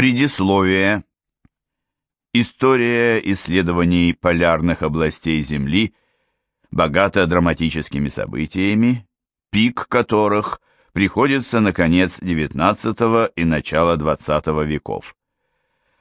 Предисловие. История исследований полярных областей Земли богата драматическими событиями, пик которых приходится на конец XIX и начало XX веков.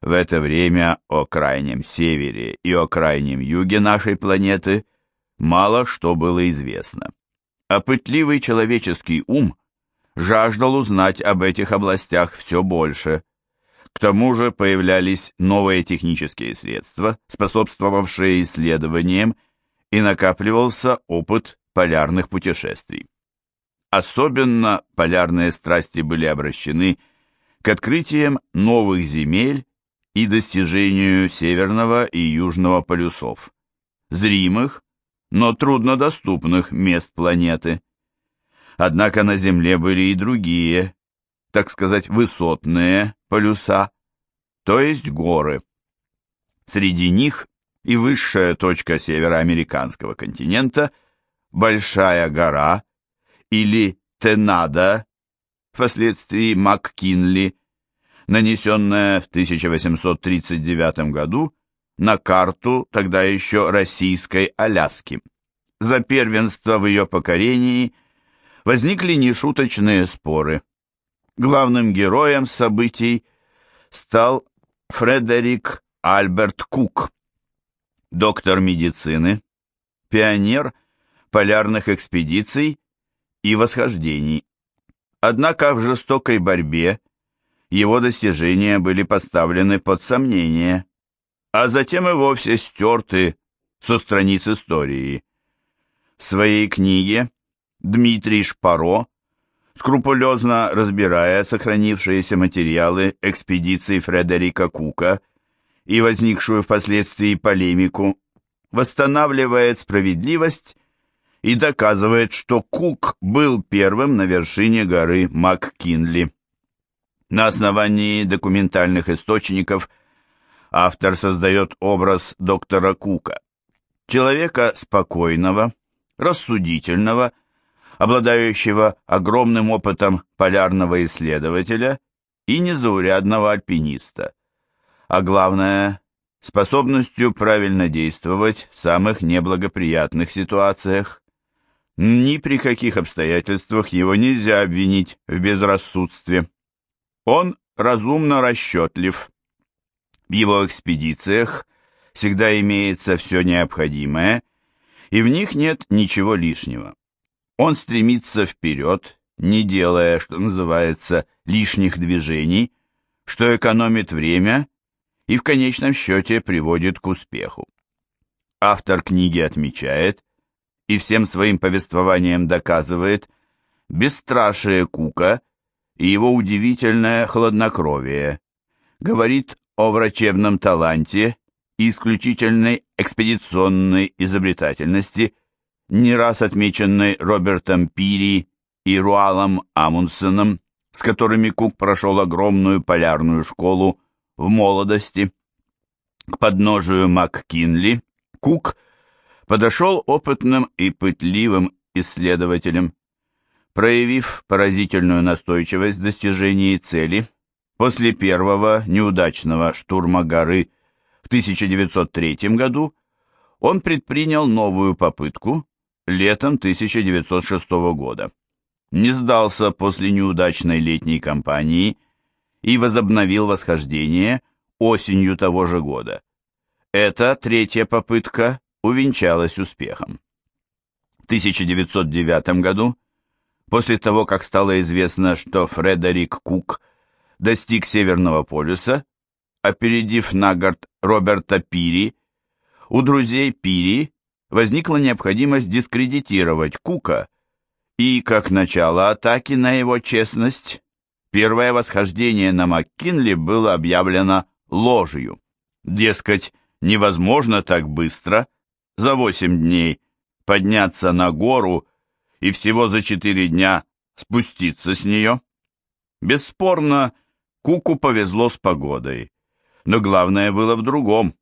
В это время о крайнем севере и о крайнем юге нашей планеты мало что было известно. А пытливый человеческий ум жаждал узнать об этих областях все больше – к тому же появлялись новые технические средства, способствовавшие исследованиям, и накапливался опыт полярных путешествий. Особенно полярные страсти были обращены к открытиям новых земель и достижению северного и южного полюсов, зримых, но труднодоступных мест планеты. Однако на Земле были и другие, так сказать, высотные полюса, то есть горы. Среди них и высшая точка североамериканского континента – Большая гора или Тенада, впоследствии МакКинли, нанесенная в 1839 году на карту тогда еще российской Аляски. За первенство в ее покорении возникли нешуточные споры – Главным героем событий стал Фредерик Альберт Кук, доктор медицины, пионер полярных экспедиций и восхождений. Однако в жестокой борьбе его достижения были поставлены под сомнение, а затем и вовсе стерты со страниц истории. В своей книге Дмитрий Шпаро скрупулезно разбирая сохранившиеся материалы экспедиции Фредерика Кука и возникшую впоследствии полемику, восстанавливает справедливость и доказывает, что Кук был первым на вершине горы МакКинли. На основании документальных источников автор создает образ доктора Кука, человека спокойного, рассудительного обладающего огромным опытом полярного исследователя и незаурядного альпиниста, а главное – способностью правильно действовать в самых неблагоприятных ситуациях. Ни при каких обстоятельствах его нельзя обвинить в безрассудстве. Он разумно расчетлив. В его экспедициях всегда имеется все необходимое, и в них нет ничего лишнего. Он стремится вперед, не делая, что называется, лишних движений, что экономит время и в конечном счете приводит к успеху. Автор книги отмечает и всем своим повествованием доказывает бесстрашие Кука и его удивительное хладнокровие, говорит о врачебном таланте и исключительной экспедиционной изобретательности – не раз отмеченной Робертом Пири и Руалом Амундсеном, с которыми Кук прошел огромную полярную школу в молодости. К подножию МакКинли Кук подошел опытным и пытливым исследователем. Проявив поразительную настойчивость в достижении цели, после первого неудачного штурма горы в 1903 году он предпринял новую попытку летом 1906 года. Не сдался после неудачной летней кампании и возобновил восхождение осенью того же года. Эта третья попытка увенчалась успехом. В 1909 году, после того, как стало известно, что Фредерик Кук достиг Северного полюса, опередив на Роберта Пири, у друзей Пири возникла необходимость дискредитировать Кука, и, как начало атаки на его честность, первое восхождение на МакКинли было объявлено ложью. Дескать, невозможно так быстро, за восемь дней, подняться на гору и всего за четыре дня спуститься с нее. Бесспорно, Куку повезло с погодой, но главное было в другом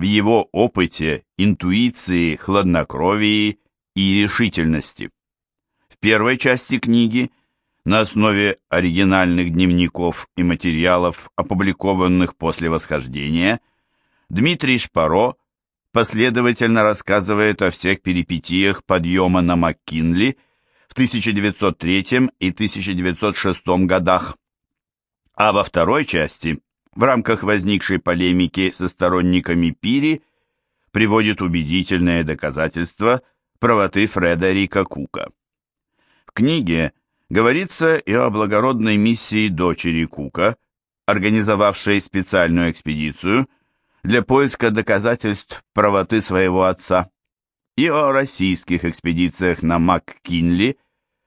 в его опыте, интуиции, хладнокровии и решительности. В первой части книги на основе оригинальных дневников и материалов, опубликованных после восхождения, Дмитрий Шпаро последовательно рассказывает о всех перипетиях подъема на МакКинли в 1903 и 1906 годах. А во второй части, в рамках возникшей полемики со сторонниками Пири, приводит убедительное доказательство правоты Фредерика Кука. В книге говорится и о благородной миссии дочери Кука, организовавшей специальную экспедицию для поиска доказательств правоты своего отца, и о российских экспедициях на МакКинли,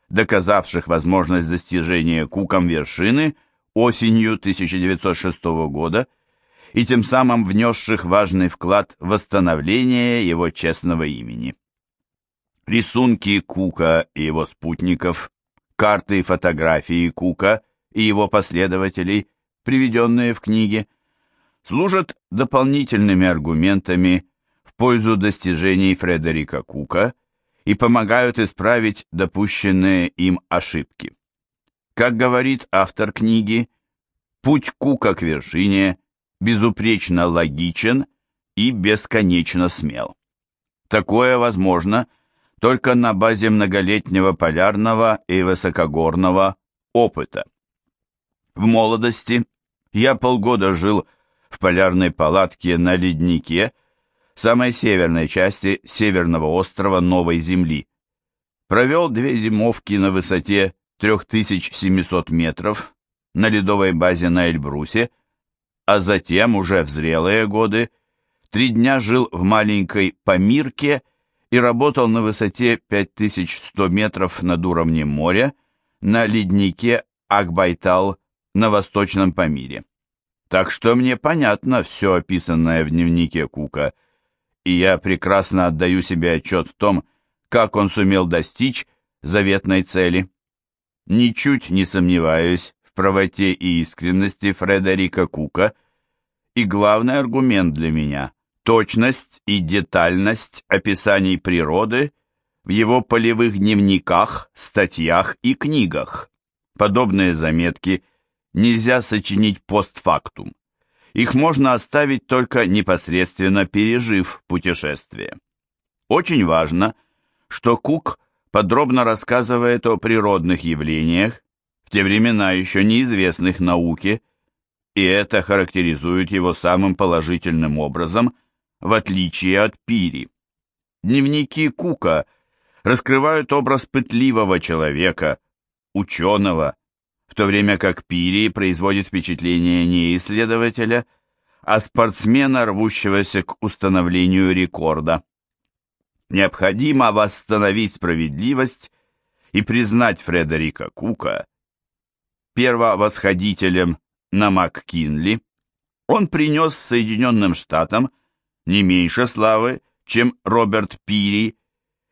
доказавших возможность достижения Куком вершины осенью 1906 года и тем самым внесших важный вклад в восстановление его честного имени. Рисунки Кука и его спутников карты и фотографии Кука и его последователей, приведенные в книге, служат дополнительными аргументами в пользу достижений Фредерика Кука и помогают исправить допущенные им ошибки. Как говорит автор книги, путь Кука к вершине безупречно логичен и бесконечно смел. Такое возможно – только на базе многолетнего полярного и высокогорного опыта. В молодости я полгода жил в полярной палатке на леднике самой северной части северного острова Новой Земли. Провел две зимовки на высоте 3700 метров на ледовой базе на Эльбрусе, а затем, уже в зрелые годы, три дня жил в маленькой Памирке и работал на высоте 5100 метров над уровнем моря на леднике Акбайтал на Восточном Памире. Так что мне понятно все описанное в дневнике Кука, и я прекрасно отдаю себе отчет в том, как он сумел достичь заветной цели. Ничуть не сомневаюсь в правоте и искренности Фредерика Кука, и главный аргумент для меня – точность и детальность описаний природы в его полевых дневниках, статьях и книгах. Подобные заметки нельзя сочинить постфактум. Их можно оставить только непосредственно пережив путешествие. Очень важно, что Кук подробно рассказывает о природных явлениях, в те времена еще неизвестных науке, и это характеризует его самым положительным образом – в отличие от Пири. Дневники Кука раскрывают образ пытливого человека, ученого, в то время как Пири производит впечатление не исследователя, а спортсмена, рвущегося к установлению рекорда. Необходимо восстановить справедливость и признать Фредерика Кука первовосходителем на МакКинли. Он принес Соединенным Штатам не меньше славы, чем Роберт Пири,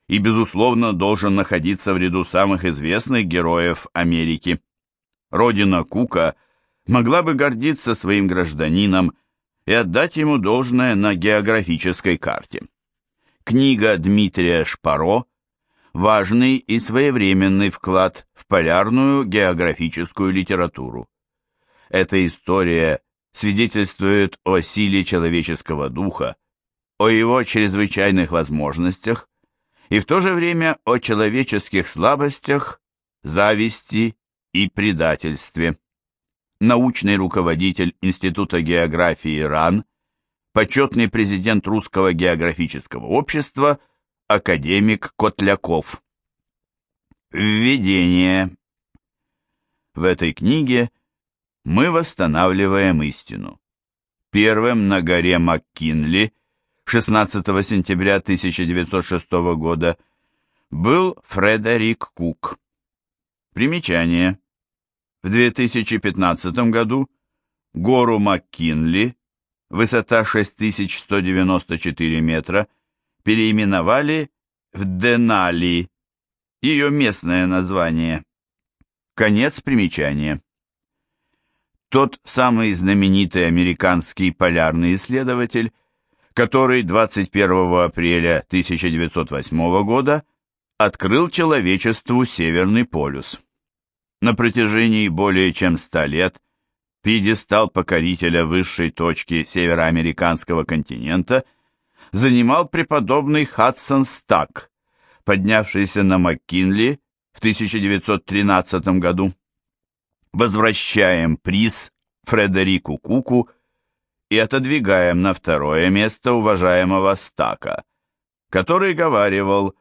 и, безусловно, должен находиться в ряду самых известных героев Америки. Родина Кука могла бы гордиться своим гражданином и отдать ему должное на географической карте. Книга Дмитрия Шпаро – важный и своевременный вклад в полярную географическую литературу. Эта история свидетельствует о силе человеческого духа, о его чрезвычайных возможностях и в то же время о человеческих слабостях, зависти и предательстве. Научный руководитель Института географии РАН, почетный президент Русского географического общества, академик Котляков. Введение. В этой книге мы восстанавливаем истину. Первым на горе МакКинли 16 сентября 1906 года был Фредерик Кук. Примечание. В 2015 году гору МакКинли, высота 6194 метра, переименовали в Денали, ее местное название. Конец примечания. Тот самый знаменитый американский полярный исследователь который 21 апреля 1908 года открыл человечеству Северный полюс. На протяжении более чем ста лет пьедестал покорителя высшей точки североамериканского континента занимал преподобный Хадсон Стак, поднявшийся на МакКинли в 1913 году. Возвращаем приз Фредерику Куку и отодвигаем на второе место уважаемого Стака, который говаривал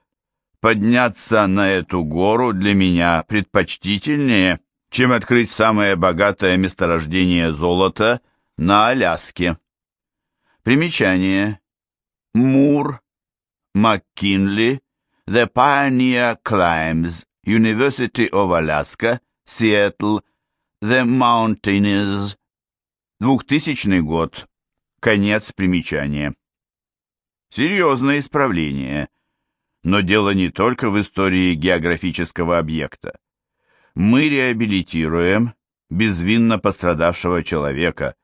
«Подняться на эту гору для меня предпочтительнее, чем открыть самое богатое месторождение золота на Аляске». Примечание. Мур, МакКинли, The Pioneer Climbs, University of Alaska, Seattle, The Mountaineers, 2000 год, конец примечания. Серьезное исправление, но дело не только в истории географического объекта. Мы реабилитируем безвинно пострадавшего человека,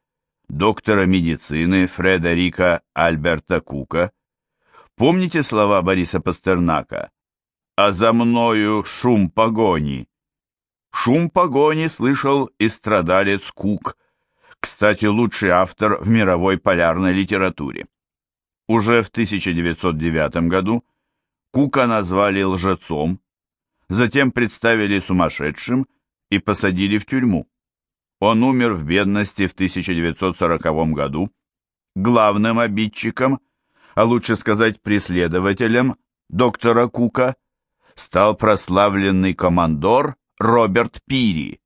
доктора медицины Фредерика Альберта Кука, Помните слова Бориса Пастернака? «А за мною шум погони». Шум погони слышал и страдалец Кук, кстати, лучший автор в мировой полярной литературе. Уже в 1909 году Кука назвали лжецом, затем представили сумасшедшим и посадили в тюрьму. Он умер в бедности в 1940 году. Главным обидчиком – а лучше сказать преследователем доктора Кука, стал прославленный командор Роберт Пири.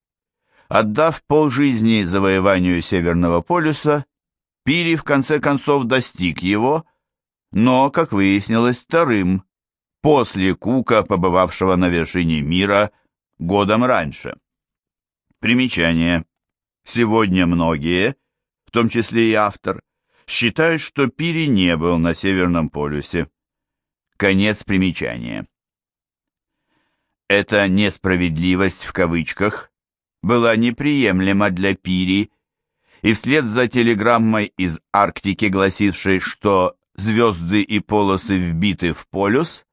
Отдав полжизни завоеванию Северного полюса, Пири в конце концов достиг его, но, как выяснилось, вторым, после Кука, побывавшего на вершине мира годом раньше. Примечание. Сегодня многие, в том числе и автор, считают, что Пири не был на Северном полюсе. Конец примечания. Эта несправедливость в кавычках была неприемлема для Пири, и вслед за телеграммой из Арктики, гласившей, что звезды и полосы вбиты в полюс,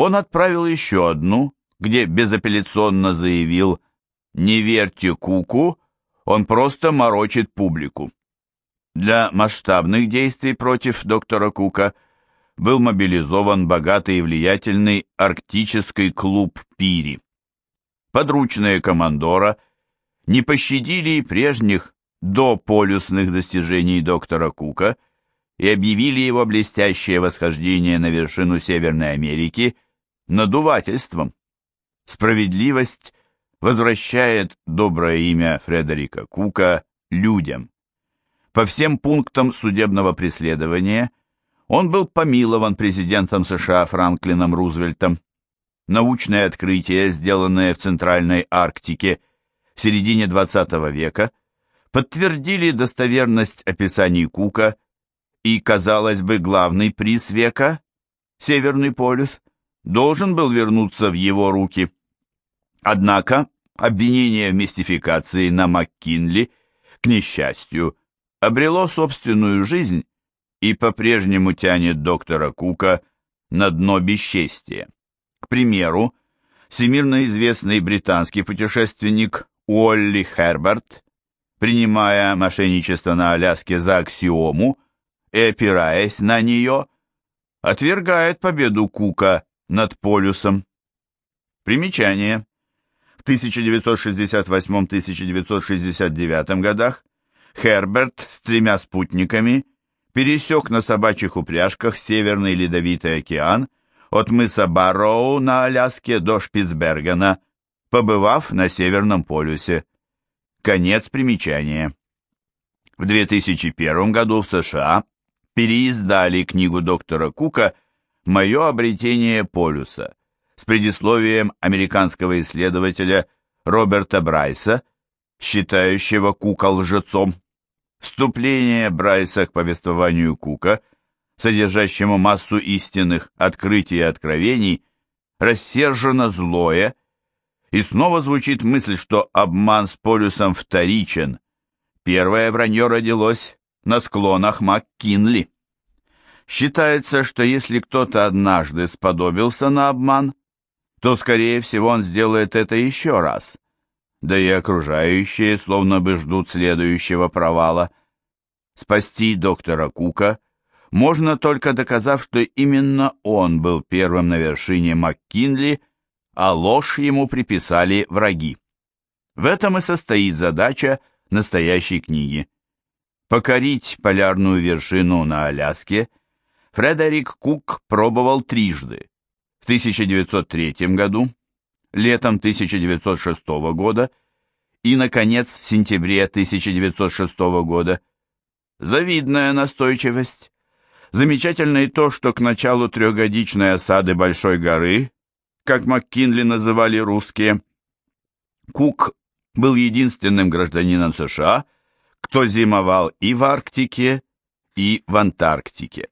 он отправил еще одну, где безапелляционно заявил «Не верьте Куку, он просто морочит публику». Для масштабных действий против доктора Кука был мобилизован богатый и влиятельный арктический клуб «Пири». Подручные командора не пощадили и прежних дополюсных достижений доктора Кука и объявили его блестящее восхождение на вершину Северной Америки надувательством. Справедливость возвращает доброе имя Фредерика Кука людям. По всем пунктам судебного преследования он был помилован президентом США Франклином Рузвельтом. Научное открытие, сделанное в Центральной Арктике в середине XX века, подтвердили достоверность описаний Кука и, казалось бы, главный приз века, Северный полюс, должен был вернуться в его руки. Однако обвинение в мистификации на МакКинли, к несчастью, обрело собственную жизнь и по-прежнему тянет доктора Кука на дно бесчестия. К примеру, всемирно известный британский путешественник Уолли Херберт, принимая мошенничество на Аляске за аксиому и опираясь на нее, отвергает победу Кука над полюсом. Примечание. В 1968-1969 годах Херберт с тремя спутниками пересек на собачьих упряжках Северный Ледовитый океан от мыса Барроу на Аляске до Шпицбергена, побывав на Северном полюсе. Конец примечания. В 2001 году в США переиздали книгу доктора Кука «Мое обретение полюса» с предисловием американского исследователя Роберта Брайса считающего Кука лжецом. Вступление Брайса к повествованию Кука, содержащему массу истинных открытий и откровений, рассержено злое, и снова звучит мысль, что обман с полюсом вторичен. Первое вранье родилось на склонах МакКинли. Считается, что если кто-то однажды сподобился на обман, то, скорее всего, он сделает это еще раз – да и окружающие словно бы ждут следующего провала. Спасти доктора Кука можно только доказав, что именно он был первым на вершине МакКинли, а ложь ему приписали враги. В этом и состоит задача настоящей книги. Покорить полярную вершину на Аляске Фредерик Кук пробовал трижды. В 1903 году, летом 1906 года и, наконец, в сентябре 1906 года. Завидная настойчивость. Замечательно и то, что к началу трехгодичной осады Большой горы, как МакКинли называли русские, Кук был единственным гражданином США, кто зимовал и в Арктике, и в Антарктике.